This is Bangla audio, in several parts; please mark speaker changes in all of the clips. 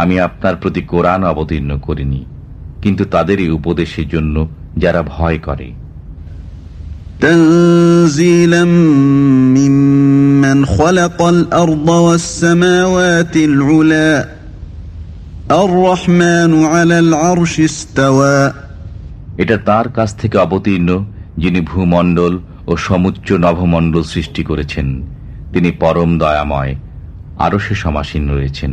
Speaker 1: আমি আপনার প্রতি কোরআন অবতীর্ণ করিনি কিন্তু তাদেরই উপদেশের জন্য যারা ভয় করে। এটা তার কাছ থেকে অবতীর্ণ যিনি ভূমণ্ডল ও সমুচ্চ নভমণ্ডল সৃষ্টি করেছেন। তিনি পরম দয়াময় আরও সে সমাসীন রয়েছেন।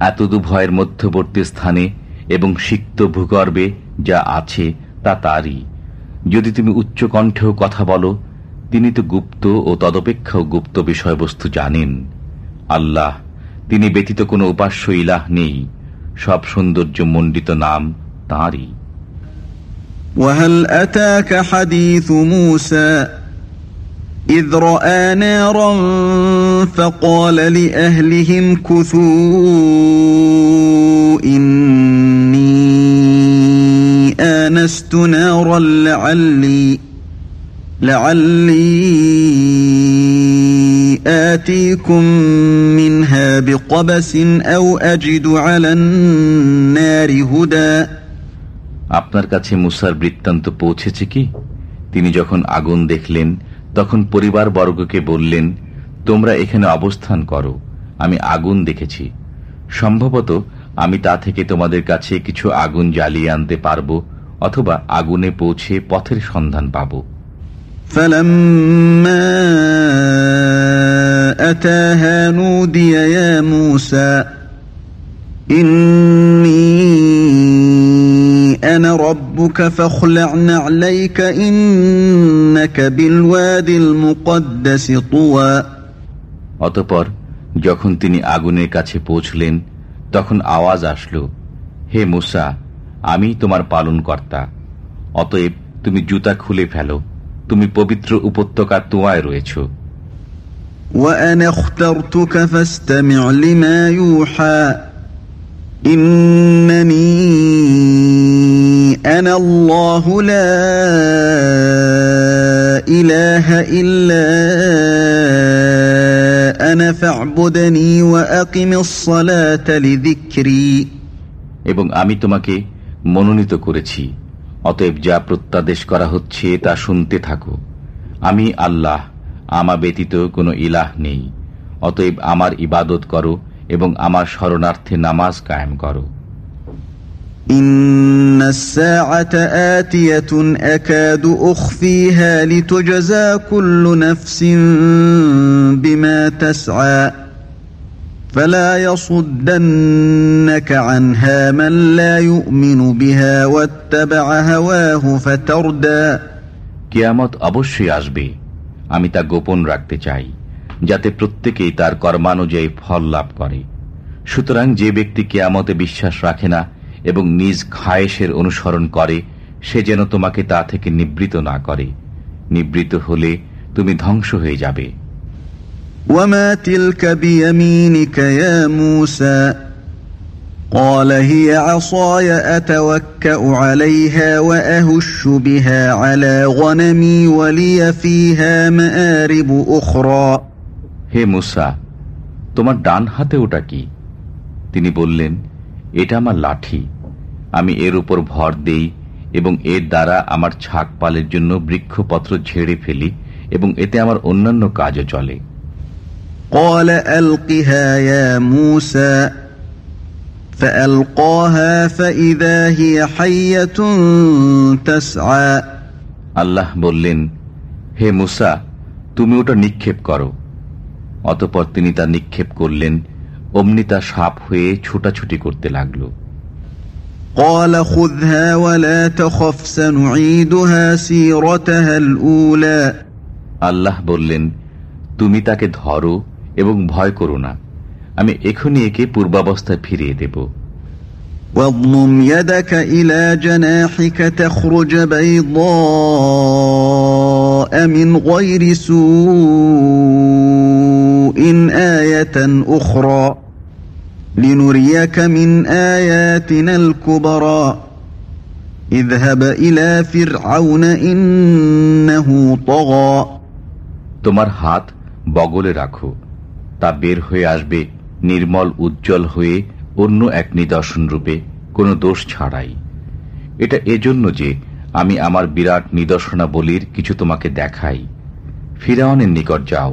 Speaker 1: এতদুভয়ের মধ্যবর্তী স্থানে এবং সিক্ত ভূগর্ভে যা আছে তা তারই যদি তুমি উচ্চ কণ্ঠেও কথা বলো তিনি তো গুপ্ত ও তদপেক্ষাও গুপ্ত বিষয়বস্তু জানেন আল্লাহ তিনি ব্যতীত কোনো উপাস্য ইলাহ নেই সব সৌন্দর্য মণ্ডিত নাম তাঁরই
Speaker 2: وهل أتاك حديث موسى إذ رأى نارا فقال لأهلهم كثوا إني آنست نارا لعلي لعلي آتيكم منها بقبس أو أجد على النار هدى
Speaker 1: আপনার কাছে মুসার বৃত্তান্ত পৌঁছেছে কি তিনি যখন আগুন দেখলেন তখন পরিবার বর্গকে বললেন তোমরা এখানে অবস্থান করো আমি আগুন দেখেছি সম্ভবত আমি তা থেকে তোমাদের কাছে কিছু আগুন জ্বালিয়ে আনতে পারবো অথবা আগুনে পৌঁছে পথের সন্ধান পাব
Speaker 2: فلما أتاها نودي يا موسى إني أنا ربك فاخلع نعليك إنك بالوادي المقدس طوى
Speaker 1: অতপর যখন তিনি আগুনের কাছে পৌঁছলেন তখন আওয়াজ আসলো হে মুসা আমি তোমার পালন কর্তা অতএব তুমি জুতা খুলে ফেলো তুমি পবিত্র উপত্যকার তোয়ায় রয়েছ
Speaker 2: وأنا اخترتك فاستمع لما يوحى
Speaker 1: এবং আমি তোমাকে মনোনীত করেছি। অতএব যা প্রত্যাদেশ করা হচ্ছে তা শুনতে থাকো। আমি আল্লাহ আমা ব্যতীত কোনো ইলাহ নেই। অতএব আমার ইবাদত করো এবং আমার শরণার্থে নামাজ কায়েম করো
Speaker 2: إن الساعة آتية أكاد أخفيها لتجزى كل نفس بما تسعى فلا يصدنك عنها من لا يؤمن بها واتبع هواه فتردى
Speaker 1: কিয়ামত অবশ্যই আসবে আমি তা গোপন রাখতে চাই যাতে প্রত্যেকেই তার কর্মানুযায়ী ফল লাভ করে সুতরাং যে ব্যক্তি কেয়ামতে বিশ্বাস রাখে না এবং নিজ খায়েশের অনুসরণ করে সে যেন তোমাকে তা থেকে নিবৃত না করে নিবৃত হলে তুমি ধ্বংস হয়ে যাবে
Speaker 2: وما تلك بيمينك يا موسى قال هي عصاي أتوكأ عليها وأهش بها على غنمي ولي فيها مآرب أخرى
Speaker 1: হে মুসা তোমার ডান হাতে ওটা কি তিনি বললেন এটা আমার লাঠি আমি এর উপর ভর দেই এবং এর দ্বারা আমার ছাক পালের জন্য বৃক্ষপত্র ঝেড়ে ফেলি এবং এতে আমার অন্যান্য কাজও চলে
Speaker 2: قال ألقها يا موسى فألقاها فإذا هي حية تسعى
Speaker 1: আল্লাহ বললেন হে মুসা তুমি ওটা নিক্ষেপ করো অতপর তিনি তা নিক্ষেপ করলেন অমনি তা সাপ হয়ে ছুটাছুটি করতে লাগল
Speaker 2: قال خذها ولا تخف سنعيدها سيرتها الأولى
Speaker 1: আল্লাহ বললেন তুমি তাকে ধরো এবং ভয় করো না আমি এখনই একে পূর্বাবস্থায় ফিরিয়ে দেব
Speaker 2: واضمم يدك إلى جناحك تخرج بيضاء من غير سوء آية أخرى لنريك من آياتنا الكبرى اذهب إلى فرعون إنه طغى
Speaker 1: তোমার হাত বগলে রাখো তা বের হয়ে আসবে নির্মল উজ্জ্বল হয়ে অন্য এক নিদর্শন রূপে কোনো দোষ ছাড়াই এটা এজন্য যে আমি আমার বিরাট নিদর্শনাবলীর কিছু তোমাকে দেখাই ফিরাউনের নিকট যাও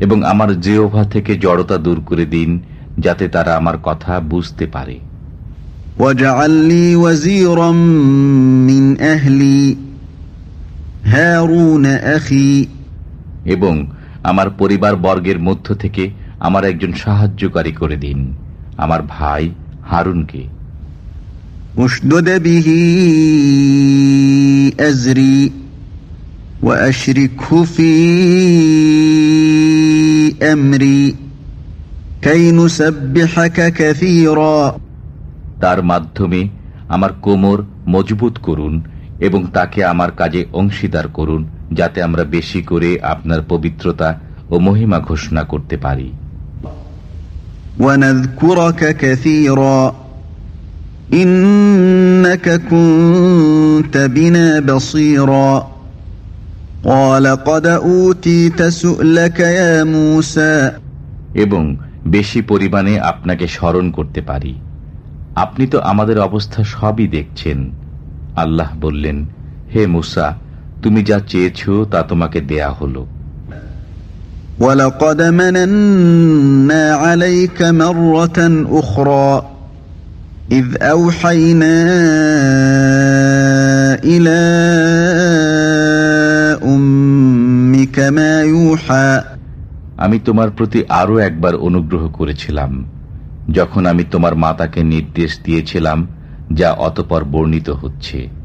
Speaker 1: এবং আমার জেওভা থেকে জড়তা দূর করে দিন যাতে তারা আমার কথা বুঝতে পারে
Speaker 2: واجعل لي وزيرا من أهلي هارون أخي
Speaker 1: এবং আমার পরিবার বর্গের মধ্য থেকে আমার একজন সাহায্যকারী করে দিন আমার ভাই হারুনকে
Speaker 2: اشدد به أزري وأشركه في أمري كي نسبحك كثيرا
Speaker 1: তার মাধ্যমে আমার কোমর মজবুত করুন এবং তাকে আমার কাজে অংশীদার করুন যাতে আমরা বেশি করে আপনার পবিত্রতা ও মহিমা ঘোষণা করতে পারি
Speaker 2: ونذكرك كثيرا إنك كنت
Speaker 1: এবং বেশি পরিমাণে আপনাকে স্মরণ করতে পারি আপনি তো আমাদের অবস্থা সবই দেখছেন আল্লাহ বললেন হে মুসা তুমি যা চেয়েছ তা তোমাকে দেয়া হলো
Speaker 2: ولقد مننا عليك مرة أخرى إذ أوحينا إلى
Speaker 1: আমি তোমার প্রতি আরও একবার অনুগ্রহ করেছিলাম। যখন আমি তোমার মাতাকে নির্দেশ দিয়েছিলাম, যা অতপর বর্ণিত হচ্ছে।